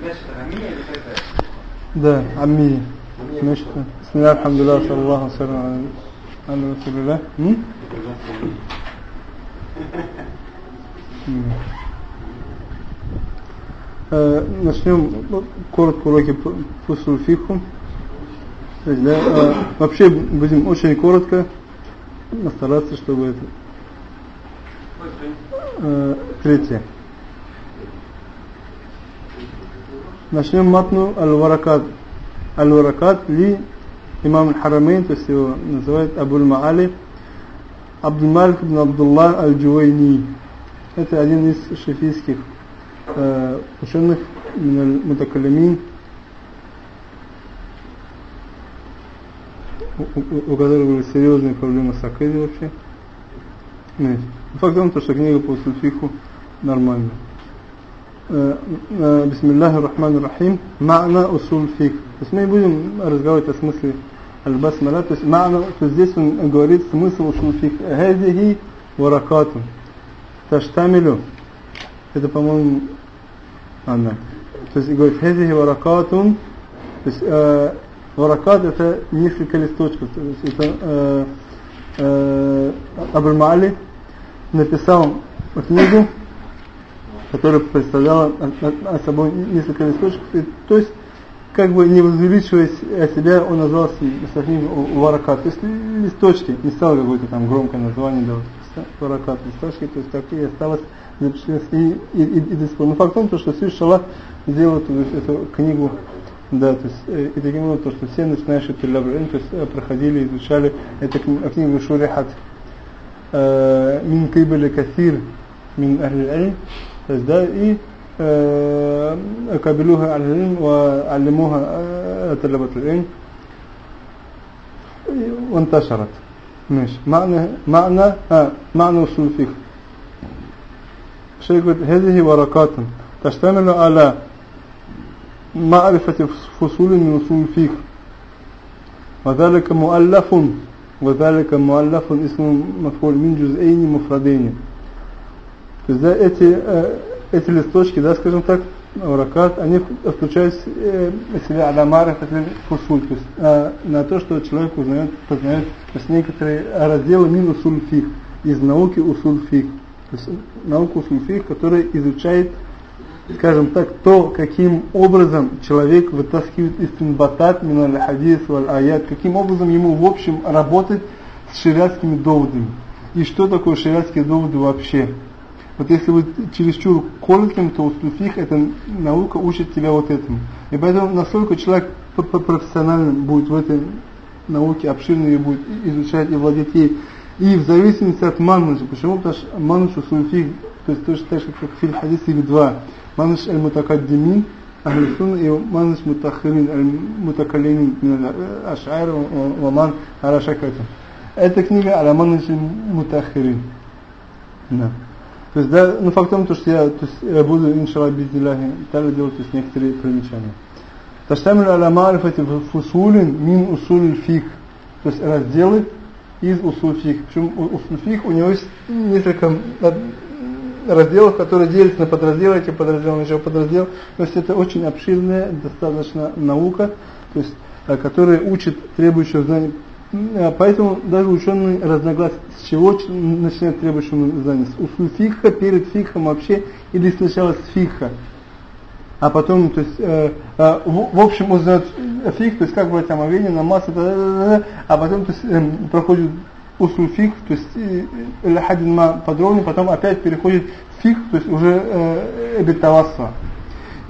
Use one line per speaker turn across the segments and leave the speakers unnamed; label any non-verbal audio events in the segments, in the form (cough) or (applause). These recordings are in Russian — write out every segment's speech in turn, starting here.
Амия
Да, Амми. Значит, Бисмилlah, алхамдулилlah, саллаху салям, аля расулилlah. М? М. Э, Начнем ну, коротко уроки по есть, да, э, вообще будем очень коротко стараться, чтобы это э, третье. Начнем متن الورقات. الورقات لإمام الحرمين, то есть его называют Абуль Маали, Абдул-Малик ибн Абдуллах аль-Джувайни. Это один из шафийских э, ученых, متكلمين, у, у которых были серьезные проблемы с акидой вообще. Нет. Факт в том, что книга по сульфиху нормальная. بسم الله الرحمن الرحيم معنى أصول فقه то есть мы будем разговаривать о смысле аль-басмаля то есть мa'на то есть здесь он говорит смысл усул фик هذه ورقات تشتمل это по-моему она то есть говорит هذه ورقات то есть э, воракат это несколько листочков то есть это э, э, Абуль Маали написал книгу которая представляла собой несколько листочков. То есть, как бы не возвеличиваясь о себя, он назвался Сахим Варакат. То есть листочки, не стал какое-то там громкое название давать. Варакат, листочки, то есть такие осталось запечатлелось и, и, и, и до Но факт в том, что Свящ Шалах сделал эту, эту книгу, да, то есть, и таким образом, то, что все начинающие Тиллабрин, то есть проходили, изучали эту книгу Шурихат. Мин Кибали Каthир, мин Ахли فإزداء uh, إيه قابلوها على العلم وعلموها آه، طلبة العلم. وانتشرت. ماشي. معنى معنى آه معنى أصول الفقه. شيخ هذه ورقات تشتمل على معرفة فصول من أصول الفقه. وذلك مؤلف وذلك مؤلف اسم مفعول من جزئين مفردين. То есть, да, эти, э, эти листочки, да, скажем так, уракат, они включают э, в себя аламары, фусуль, то есть э, на то, что человек узнает, познает то есть некоторые разделы мин усуль фих, из науки усуль фих. То есть наука усуль фих, которая изучает, скажем так, то, каким образом человек вытаскивает из тинбатат, миналь хадис, валь аят, каким образом ему в общем работать с шариатскими доводами. И что такое шариатские доводы вообще. Вот если вы чересчур коротким, то успех эта наука учит тебя вот этому. И поэтому насколько человек профессионально будет в этой науке, обширно ее будет изучать и владеть ей. И в зависимости от мануджа. Почему? Потому что мануш усульфих, то есть тоже так же, как в фильм хадис их два. Мануш аль-мутакаддимин, ахли сунна, и мануш мутахирин, аль-мутакалимин, аш'айр, ваман, арашакатин. Эта книга аля мануш мутахирин. Да. То есть, да, ну факт в том, что я, то есть, я буду, иншалла, бизниллахи, далее делать то есть, некоторые примечания. Таштамиль аля марифати фусулин мин усуль фик. То есть разделы из усуль фик. Причем усуль фик у него есть несколько разделов, которые делятся на подразделы, эти подразделы еще подраздел. То есть это очень обширная достаточно наука, то есть, которая учит требующего знаний Поэтому даже ученые разногласия, с чего начинают требующему знания? С усуль фикха, перед фикхом вообще, или сначала с фикха. А потом, то есть, э, э, в, в общем, узнают фиг, то есть как брать омовение, намаз, это, а потом то есть, э, проходит усуль фик, то есть э, хадин подробнее, потом опять переходит фиг, то есть уже э, бетавасва.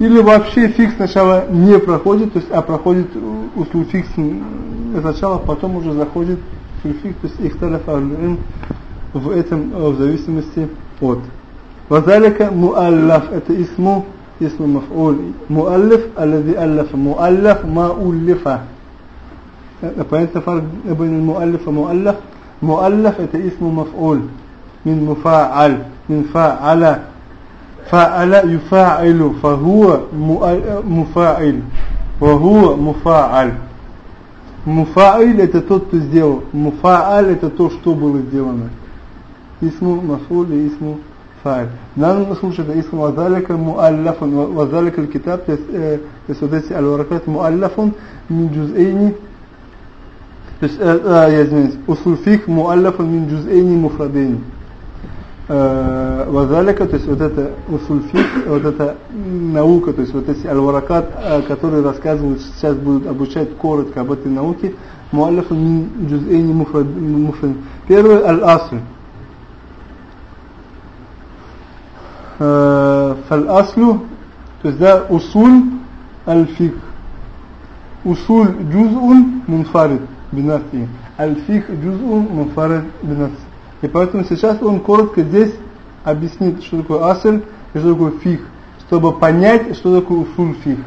Или вообще фиг сначала не проходит, то есть, а проходит услуг фиг сначала, потом уже заходит фиг, то есть их в этом в зависимости от. Вазалика муаллаф, это исму, исму маф'уль. Муаллиф, аллади аллафа. Муаллаф, ма уллифа. Понятно фарк бин муаллиф и муаллаф? Муаллаф это исму маф'уль. Мин муфа'аль, мин фа'аля. فعل يفاعل فهو مفاعل وهو مفاعل مفاعل это тот, кто сделал. Муфааль это то, что было сделано. Исму мафуль и исму фа'иль. В данном случае это исм вазалика муаллафун, вазалика китаб, то есть, э, то есть вот эти аль-варакат муаллафун мин джуз'ейни, то есть, э, э, я извиняюсь, усул фих муаллафун мин джуз'ейни муфрадейни. Э, вазалика, то есть вот это усульфик, вот эта наука, то есть вот эти аль-варакат, э, которые рассказывают, сейчас будут обучать коротко об этой науке, муаллифу мин джузейни муфрад. Первый аль-асль. Э, фаль-аслю, то есть да, усуль аль-фик. Усуль джузун мунфарид бинафи. Аль-фик джузун мунфарид бинафи. И поэтому сейчас он коротко здесь объяснит, что такое асль и что такое фих, чтобы понять, что такое усуль фих.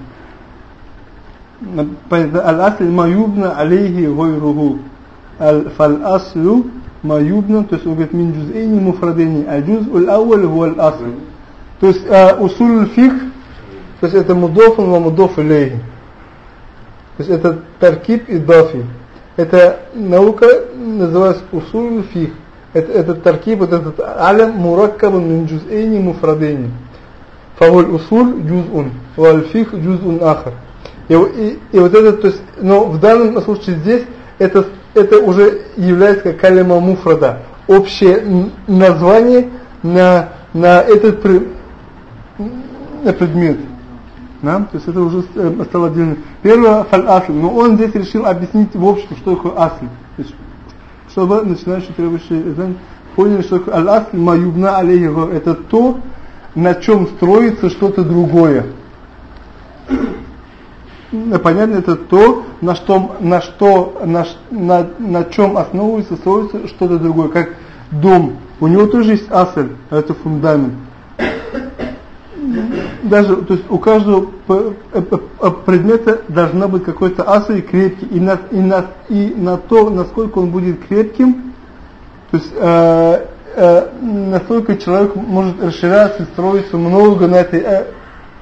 Аль-асль маюбна алейхи гойругу. Фаль-аслю маюбна, то есть он говорит, мин джузейни муфрадейни, а джуз уль-ауаль хуа аль-асль. То есть э, усуль фих, то есть это мудофун ва мудоф алейхи. То есть это таркиб и дафи. Это наука называется усуль фих этот таркиб, вот этот алям мураккабун мин джуз'ейни муфрадейни. Фавуль усуль джуз'ун, валь фих джуз'ун ахар. И, и, и вот это, то есть, но в данном случае здесь это, это уже является как калима муфрада, общее название на, на этот на предмет. Да? То есть это уже стало отдельно. Первое фаль асль, но он здесь решил объяснить в общем, что такое асль чтобы начинающие требующие знания поняли, что аль-асль маюбна алейхи это то, на чем строится что-то другое. Понятно, это то, на что, на что, на, на, на чем основывается, строится что-то другое, как дом. У него тоже есть асль, это фундамент. Даже, то есть у каждого предмета должна быть какой-то асой крепкий, и на, и, на, и на то, насколько он будет крепким, то есть э, э, настолько человек может расширяться и строиться много на этой э,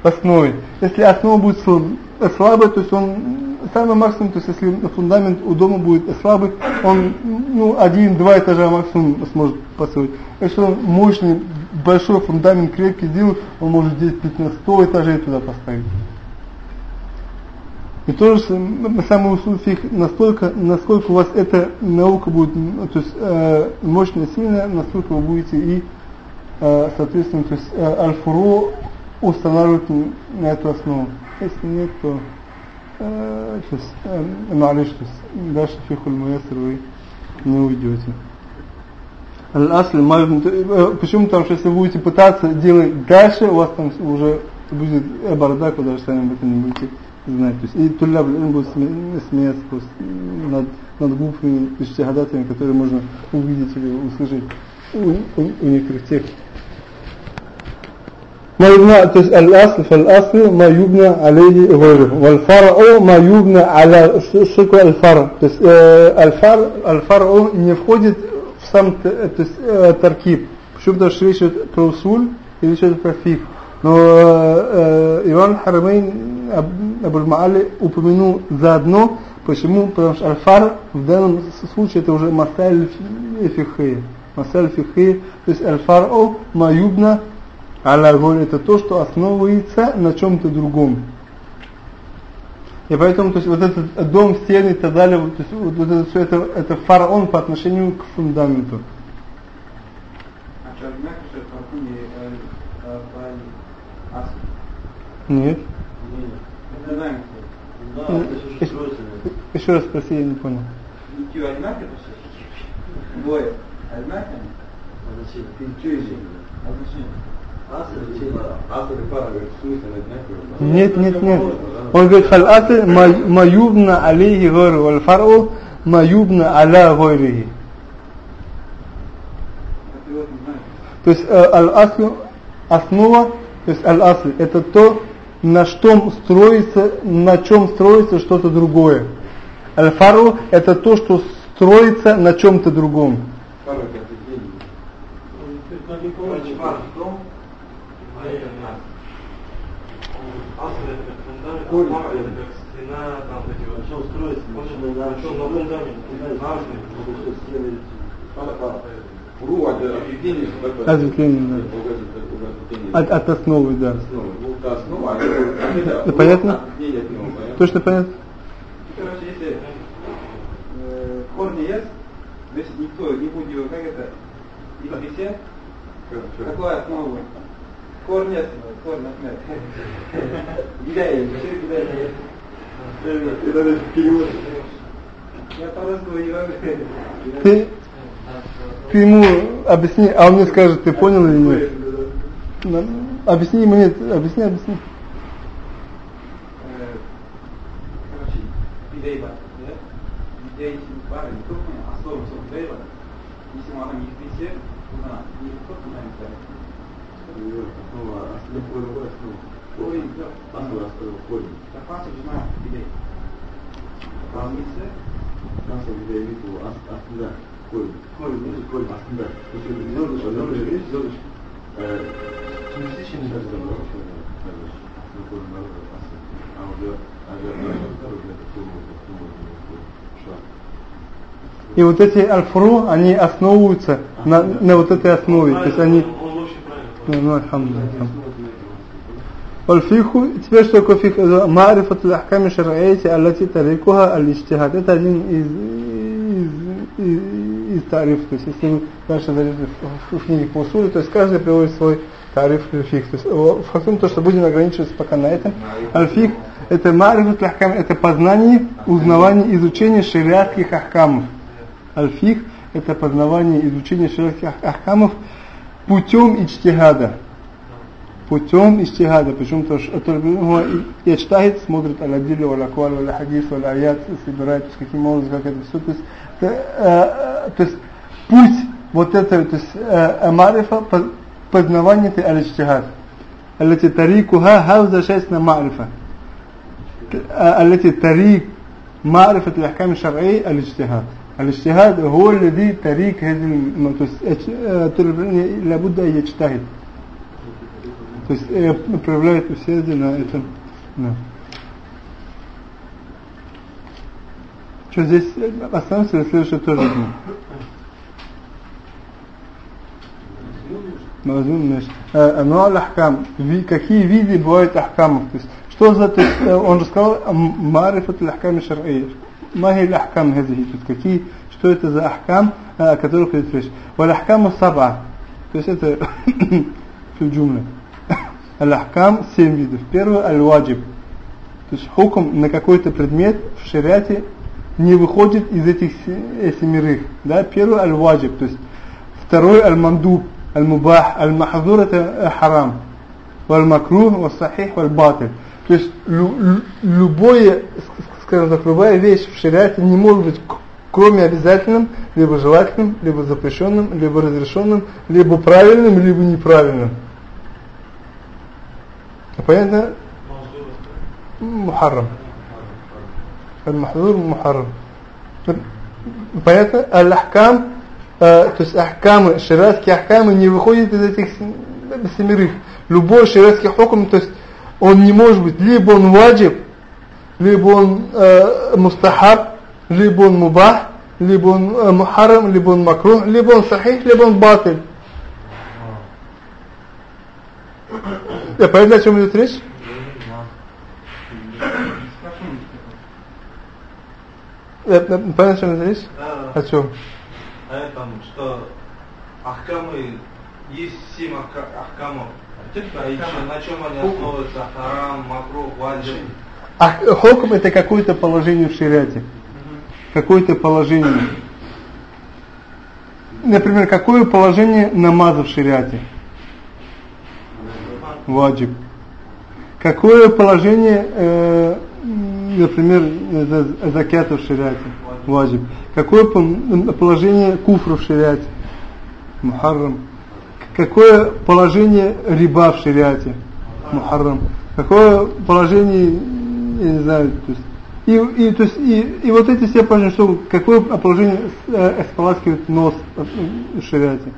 основе. Если основа будет слабая, то есть он самый максимум, то есть если фундамент у дома будет слабый, он ну, один-два этажа максимум сможет построить. Если он мощный, большой фундамент крепкий сделает, он может здесь 15 100 этажей туда поставить. И тоже самый усул фих настолько, насколько у вас эта наука будет, то есть э, мощная, сильная, настолько вы будете и э, соответственно, то есть э, аль-фуру устанавливать на эту основу. Если нет, то есть дальше фихуль муяср вы не уйдете. Аль-асли, э, почему? Потому что если будете пытаться делать дальше, у вас там уже будет бардак, вы даже сами об этом не будете знать. То есть, и туляб будет смеяться над, над глупыми иштихадатами, которые можно увидеть или услышать у, у, у некоторых текстов. ما يبنى الأصل فالأصل ما يبنى عليه غيره والفرع ما يبنى على شكل الفرع то есть э, الفرع الفرع не входит в сам то есть, э, таркиб почему потому что речь идет про усуль и речь идет про фиг но э, Иван Харамейн Абуль-Маали упомянул заодно почему потому что аль-фар в данном случае это уже масаль фихи масаль фихи то есть аль-фар'у ма юбна Алла говорит, это то, что основывается на чем-то другом. И поэтому, то есть, вот этот дом, стены и так далее, то есть, вот, вот это все, это, это фараон по отношению к фундаменту. Нет. Еще раз спроси, я не понял. Двое. Нет, нет, нет. Он говорит, фал'аты маюбна алейхи гойру, валь фар'у маюбна аля гойрихи. То есть э, аль-аслу, основа, то есть аль-асль, это то, на чем строится, на чем строится что-то другое. Аль-фару это то, что строится на чем-то другом.
корень, как стена, там эти вот. Начал строить, начал на
от объединения,
Ответвление, да. От, от основы, да.
Это основа, а это,
Да, понятно? Точно понятно?
Короче, если э, корни есть, значит никто не будет его, как это, их все, какое основа? Корни есть, корни отмет. Гидая, все гидая.
Это даже перевод.
Я могу.
Ты, ты ему объясни, а он мне скажет, ты понял или нет? Объясни ему, нет, объясни, объясни.
Э, Короче, бидейба, да? Бидей пара, не только основа всего бидейба. Если мы там их все, то не только на это.
Основа, основа.
Корень, да.
Основа, основа, корень.
Запасы жена бидей. Разница.
Основа, где я видел, основа, корень. Корень, ну, корень, основа. Звездочка, звездочка, звездочка.
И вот эти альфру, они основываются на, на вот этой основе. То есть они...
Он вообще правильно.
Ну, ну, Вальфиху, теперь что такое фих? Маарифат лахками шараэйти аллати тарикуха аль-иштихад. Это один из, из, из, из тариф. То есть, если вы дальше зайдете в, книге по усулю, то есть каждый приводит свой тариф или фих. То есть, э, фактом то, что будем ограничиваться пока на этом. Альфих – это маарифат лахками, это познание, узнавание, изучение шариатских ахкамов. Альфих – это познавание, изучение шариатских ахкамов путем ичтихада. путем истигада, причем то, что ячтахид смотрит аль-адилля, валь-акваль, валь-хадис, валь-аят, собирает, то есть каким образом, как это все, то есть, э, э, то есть путь вот это, то есть э, марифа, познавание это аль-ичтихад. التي طريقها هذا شيء معرفة التي طريق معرفة الأحكام الشرعية الاجتهاد الاجتهاد هو الذي طريق هذه لابد أن يجتهد то есть э, проявляет усердие на этом. Да. Что здесь останемся или следующее тоже дню? Мазун значит. Но ахкам. Какие виды бывают ахкамов? То есть, что за, то есть, он же сказал, марифат ахкам шар'ия. Махи ахкам хазихи. То есть, какие, что это за ахкам, о которых идет речь. Валь ахкаму саба. То есть, это (coughs) в джумле. Аль-Ахкам 7 видов. Первый аль-Ваджиб. То есть хукм на какой-то предмет в шариате не выходит из этих семерых. Да? Первый аль-Ваджиб. То есть второй аль-Мандуб, аль-Мубах, аль-Махзур это харам. Валь-Макрух, валь-Сахих, валь-Батиль. То есть любое, скажем так, любая вещь в шариате не может быть кроме обязательным, либо желательным, либо запрещенным, либо разрешенным, либо правильным, либо неправильным. Понятно? Мухаррам. Аль-Махдур Мухаррам. Понятно? Аль-Ахкам, то есть ахкамы, шариатские ахкамы не выходят из этих семерых. Любой шариатский хукм, то есть он не может быть, либо он ваджиб, либо он э, мустахаб, либо он мубах, либо он э, мухаррам, либо он макрух, либо он сахих, либо он батиль. Я понятно, о чем идет речь? Понятно, о чем идет речь?
Да,
О чем?
а этом, что ахкамы, есть семь ахка- ахкамов. А еще на чем они основываются? Харам, макрух, ваджиб.
А хокм это какое-то положение в шариате. Какое-то положение. Например, какое положение намаза в шариате? Ваджиб. Какое положение, э, например, э, закята в шариате? Ваджиб. Какое положение куфра в шариате? Мухаррам. Какое положение риба в шариате? Мухаррам. Какое положение, я не знаю, то есть, и, и, то есть, и, и вот эти все положения, что, какое положение э, споласкивает нос в шариате?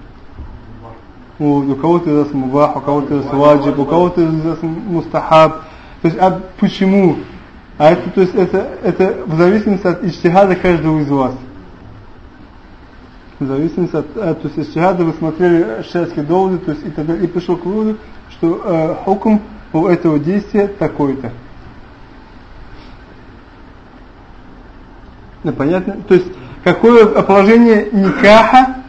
У, кого-то из нас мубах, у кого-то из нас ваджиб, у кого-то из нас мустахаб. То есть, а почему? А это, то есть, это, это в зависимости от ичтихада каждого из вас. В зависимости от, от то есть шахада вы смотрели шариатские доводы, то есть и далее, и пришел к выводу, что э, хукм у этого действия такой-то. Ну, понятно? То есть, какое положение никаха,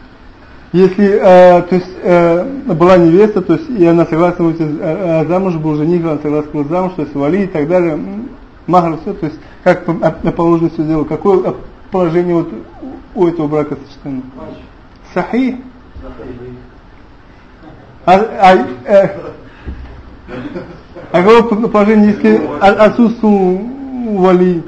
если э, то есть, э, была невеста, то есть, и она согласна выйти э, э, замуж, был жених, она согласна выйти замуж, то есть, вали и так далее, махр, все, то есть, как положено все дело, какое положение вот у этого брака сочетания? Сахи? А, а, э, а какое положение, если отсутствовали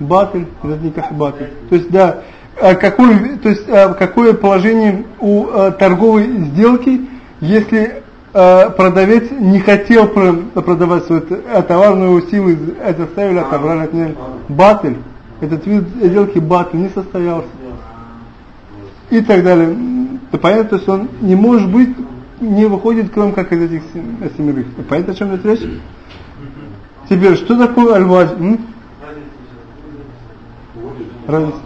батыль, это никак батыль. То есть, да, а какое, то есть, а какое положение у а, торговой сделки, если продавец не хотел продавать свой товар, но его силы это ставили, отобрали от него. Батыль, этот вид сделки батыль не состоялся. И так далее. То понятно, то есть он не может быть, не выходит, кроме как из этих семерых. Понятно, о чем идет речь? Теперь, что такое аль-вадж? Разница.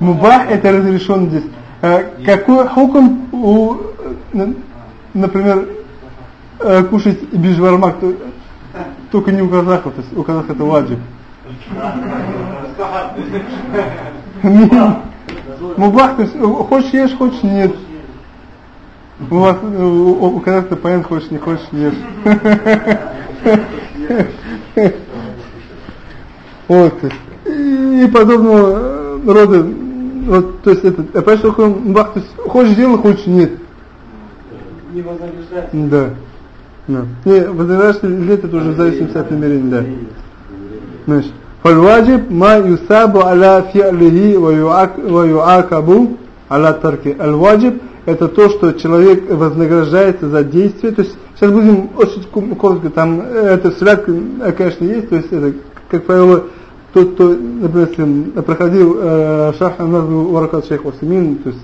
Мубах это разрешен здесь. А, какой хукм у, например, э, кушать бижвармак, только не у казахов, то есть у казахов это ваджиб. Мубах, то есть хочешь ешь, хочешь нет. У вас у, у казахов понятно, хочешь не хочешь ешь. (laughs) Вот. И подобного рода, вот, то есть это, я а понимаю, что такое мубах, то есть хочешь делай, хочешь нет.
Не возобеждать.
Да. да. Не, возобеждаешь или это уже в зависимости от намерения, да. Значит, фальваджиб ма юсабу аля фи'лихи ва юакабу аля тарки. Аль-ваджиб это то, что человек вознаграждается за действие. То есть сейчас будем очень коротко, там э, это святка, э, конечно, есть, то есть это, как правило, тот, кто, например, проходил э, шах назму варакат шейх Усимин, то есть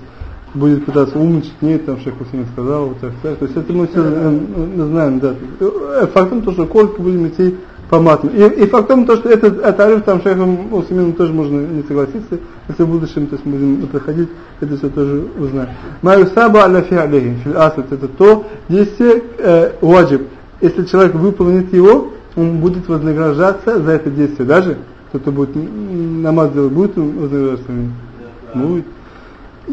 будет пытаться умничать, нет, там шейх Усимин сказал, вот так, так. То есть это мы все э, знаем, да. Э, фактом то, что коротко будем идти по мату. И, и фактом то, что этот атариф там шейхом Усимином тоже можно не согласиться, если в будущем то есть мы будем проходить, это все тоже узнаем. Маю саба аля фи алейхи, фил это то действие э, ваджиб. Если человек выполнит его, он будет вознаграждаться за это действие. Даже кто-то будет намаз делать, будет вознаграждаться? Будет.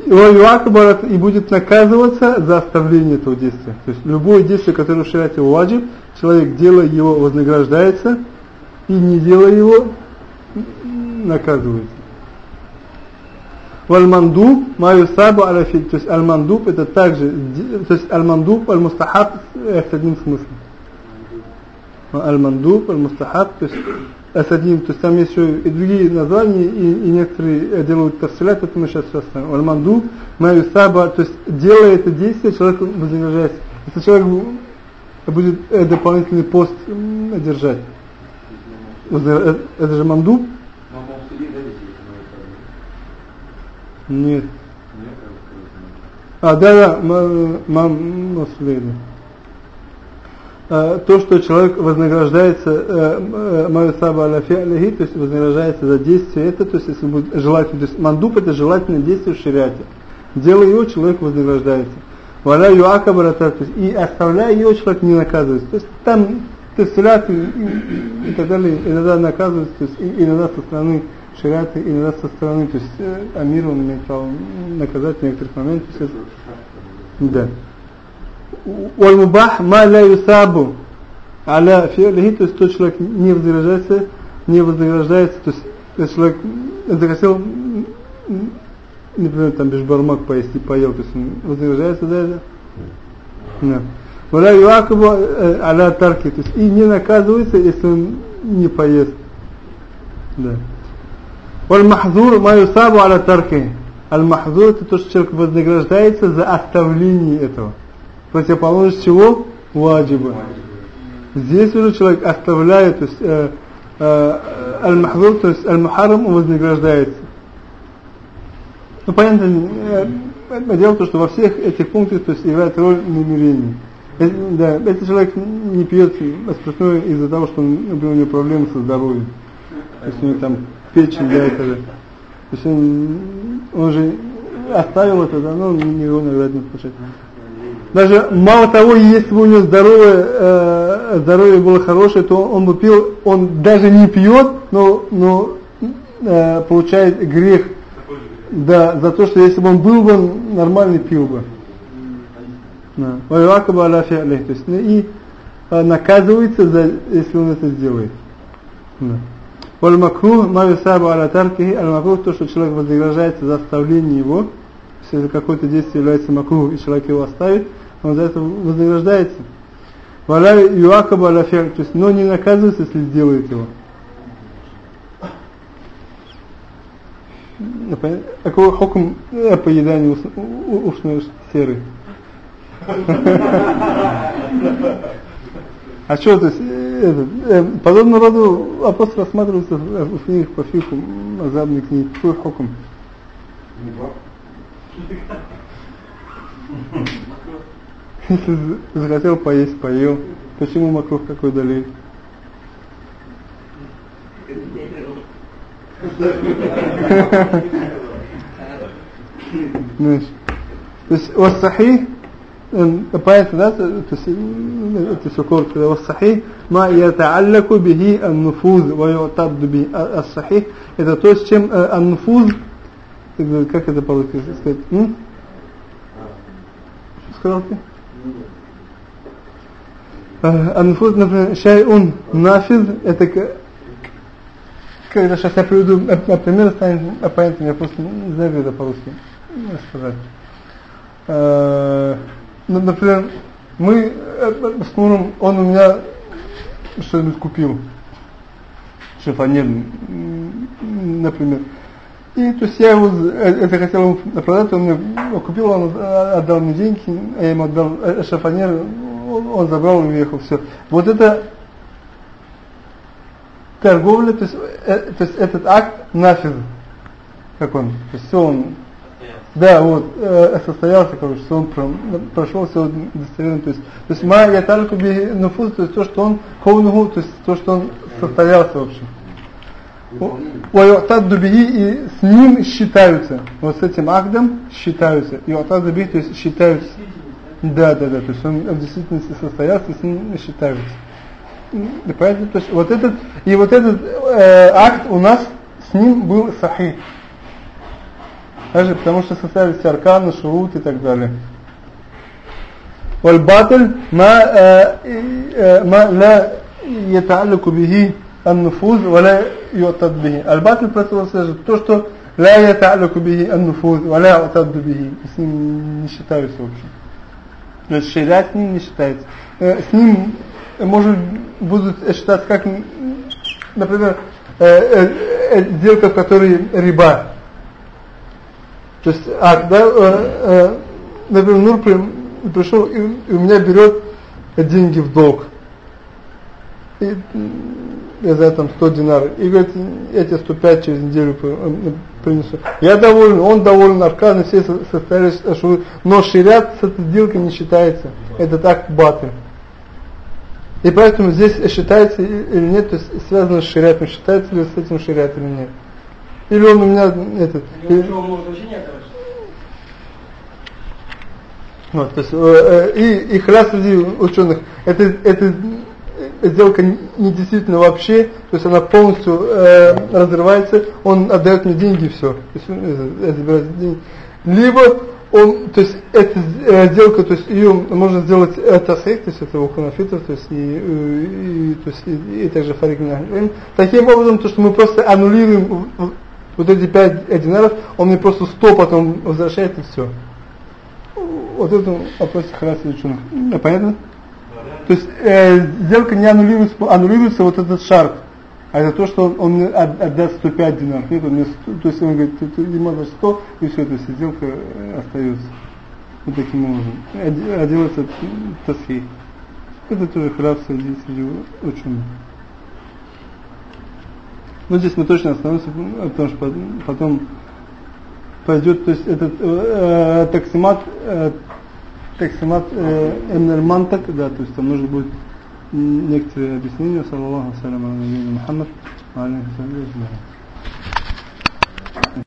И будет наказываться за оставление этого действия. То есть любое действие, которое в шариате ваджиб, человек делая его вознаграждается, и не делая его наказывается. Вальмандуб маю сабу аляфиль. То есть аль-мандуб это также, то есть аль-мандуб, аль-мустахаб с одним смыслом. Аль-мандуб, то есть Асадин, то есть там есть еще и другие названия, и, и некоторые делают тавсилят, это мы сейчас сейчас Аль-Манду, Маю Саба, то есть делая это действие, человек вознаграждается. Если человек будет э, дополнительный пост держать, э, это же Манду? Нет. А, да, да, мам, маслейда. Э, то, что человек вознаграждается э, э, Маюсаба аля фи'алихи, то есть вознаграждается за действие это, то есть если будет желательно, то есть мандуб это желательное действие в шариате. Делая его, человек вознаграждается. Валя юака барата, то есть и оставляя его, человек не наказывается. То есть там тесилят и, и, так далее иногда наказывается, то есть иногда со стороны шариата, иногда со стороны, то есть амир он имеет право наказать в некоторых моментах. Да. والمباح ما لا يثاب على فعله, то есть тот человек не вознаграждается, не вознаграждается, то есть если человек захотел, например, там бешбармак поесть и поел, то есть он вознаграждается за это? Да. Валя юакабу аля тарки, то есть и не наказывается, если он не поест. Да. Валь-махзур ма юсабу аля тарки. Аль-махзур это то, что человек вознаграждается за оставление этого противоположность чего? Ваджиба. Здесь уже человек оставляет, то есть э, э, аль-махзур, то есть аль-мухаррам, он вознаграждается. Ну понятно, э, дело том, что во всех этих пунктах то есть, играет роль намерения. Если, да, если человек не пьет спиртное из-за того, что он, у него проблемы со здоровьем, то есть у него там печень, да, это же. То есть он, он же оставил это, да, но никакого награды не получает. Даже мало того, если бы у него здоровье, э, здоровье было хорошее, то он бы пил, он даже не пьет, но, но э, получает грех да, за то, что если бы он был бы, он нормально пил бы. Да. То есть, ну, и э, наказывается, за, если он это сделает. Да. Валь-макрух, ма юсабу аля таркихи, аль-макрух, то, что человек вознаграждается за оставление его, если какое-то действие является макрух, и человек его оставит, он за это вознаграждается. Валя юакаба аля то есть, но не наказывается, если сделает его. Какой хокм э, поедания ушной серы? А что, то есть, это, э, подобного рода вопрос рассматривается в книгах по фиху, мазабной книге. Какой хокм? (laughs) захотел поесть, поел. Почему макрух какой дали? То есть вассахи, понятно, да, то есть э, это все коротко, да, вассахи, ма ятааллаку бихи ан-нуфуз, ва ютадду бихи ас-сахи, это то, с чем э, ан-нуфуз, как это по-русски сказать, Что сказал ты? Э, Анфуз, например, шайун нафиз, это когда сейчас я приведу э, э, например, станет понятным, я просто не знаю, это по-русски ну, сказать. Ну, например, мы с Нуром, он у меня что-нибудь купил, шифонер, например. И то есть я его, э, это хотел продать, он мне купил, он отдал мне деньги, я ему отдал э, шифонер, он забрал и уехал, все. Вот это торговля, то есть, то есть этот акт нафиг, как он, то есть все он да, вот, э, состоялся, короче, что он про, прошел все достоверно, то есть, то есть ма я тальку би нуфуз, то есть то, что он то есть то, что он состоялся вообще. Уайтад бихи и с ним считаются, вот с этим агдом считаются, и уайтад бихи, то есть считаются. Да, да, да, то есть он в действительности состоялся, и с ним считаются. Поэтому, то есть вот этот, и вот этот э, акт у нас с ним был сахих. Даже потому что составились арканы, шурут и так далее. والباطل ما ما لا يتعلق به ан-нуфуз ва ла ю'тад бихи. Аль-батиль противослужит то, что ла ята'лаку бихи ан-нуфуз ва ла ю'тад бихи. С ним не считаются вообще. То есть ширя с ним не считается. С ним может будут считаться как, например, сделка, в которой риба. То есть, а когда, э, э, например, Нур пришел и у меня берет деньги в долг. И я знаю, там 100 динаров. И говорит, тебе 105 через неделю э, принесу. Я доволен, он доволен, арканы все состоялись, но ширят с этой сделкой не считается. Это так баты. И поэтому здесь считается или нет, то есть связано с ширятом, считается ли с этим ширят или нет. Или он у меня этот... Или... Вот, то есть, э, э, и, и хляс среди ученых, это, это сделка не действительно вообще, то есть она полностью э, разрывается, он отдает мне деньги и все. То есть, э, забирает деньги. Либо он, то есть эта э, сделка, то есть ее можно сделать это сейф, то есть это у ханафитов, то есть и, и, то есть, и, и также фарик Таким образом, то, что мы просто аннулируем вот эти пять динаров, он мне просто сто потом возвращает и все. Вот это вопрос характера ученых. Да, понятно? То есть э, сделка не аннулируется, аннулируется вот этот шарф. А это то, что он, мне отдаст 105 динаров. Нет, он мне 100, то есть он говорит, ты, ты ему 100, и все, то есть сделка э, остается. Вот таким образом. Делается тасхи. Это тоже храб среди, ученых. Ну здесь мы точно остановимся, потому что потом пойдет, то есть этот э, таксимат, э, Тексимат Эмнер Мантак, да, то есть там нужно будет некоторые объяснения, саллаллаху ассаламу алейкум, Мухаммад, алейкум,